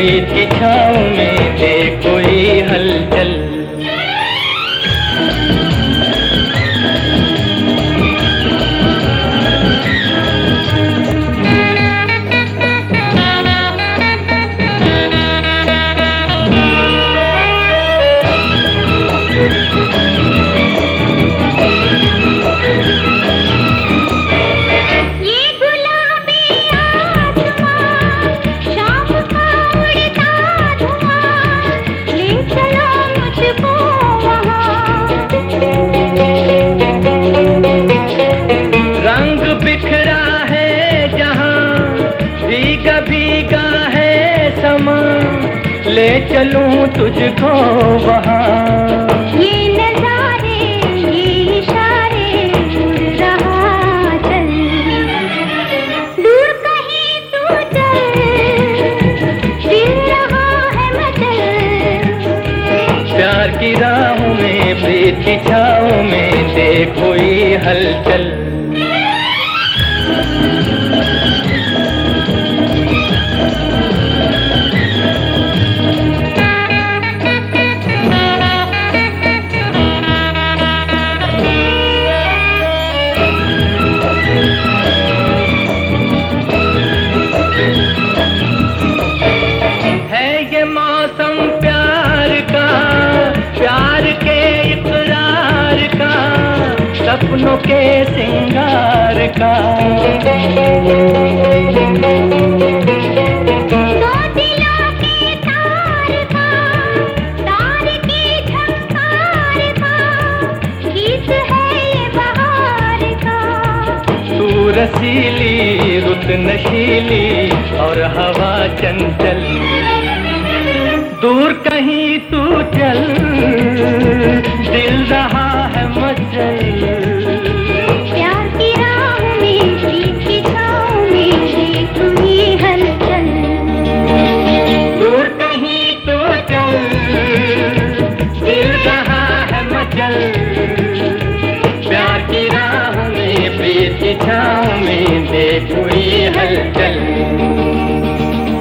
तारे की छाँव में दे कोई हल। ले चलूँ तुझको वहाँ। ये नजारे ये इशारे उड़ रहा चल दूर कहीं तू चल रहा है मचल प्यार की राहों में प्रीत की छाँव में देखो कोई हलचल। ये मौसम प्यार का प्यार के इकरार का सपनों के सिंगार का। दो दिलों के तार का तार की झंकार का गीत ये बहार का। रसीली रुत नशीली और हवा चंचल। दूर कहीं तू चल। दिल रहा है मचल। प्यार की राह में प्रीत की छाँव में देख हलचल। दूर कहीं तो चल। दिल रहा है मचल। प्यार की राह में प्रीत की छाँव में देखो ये हलचल।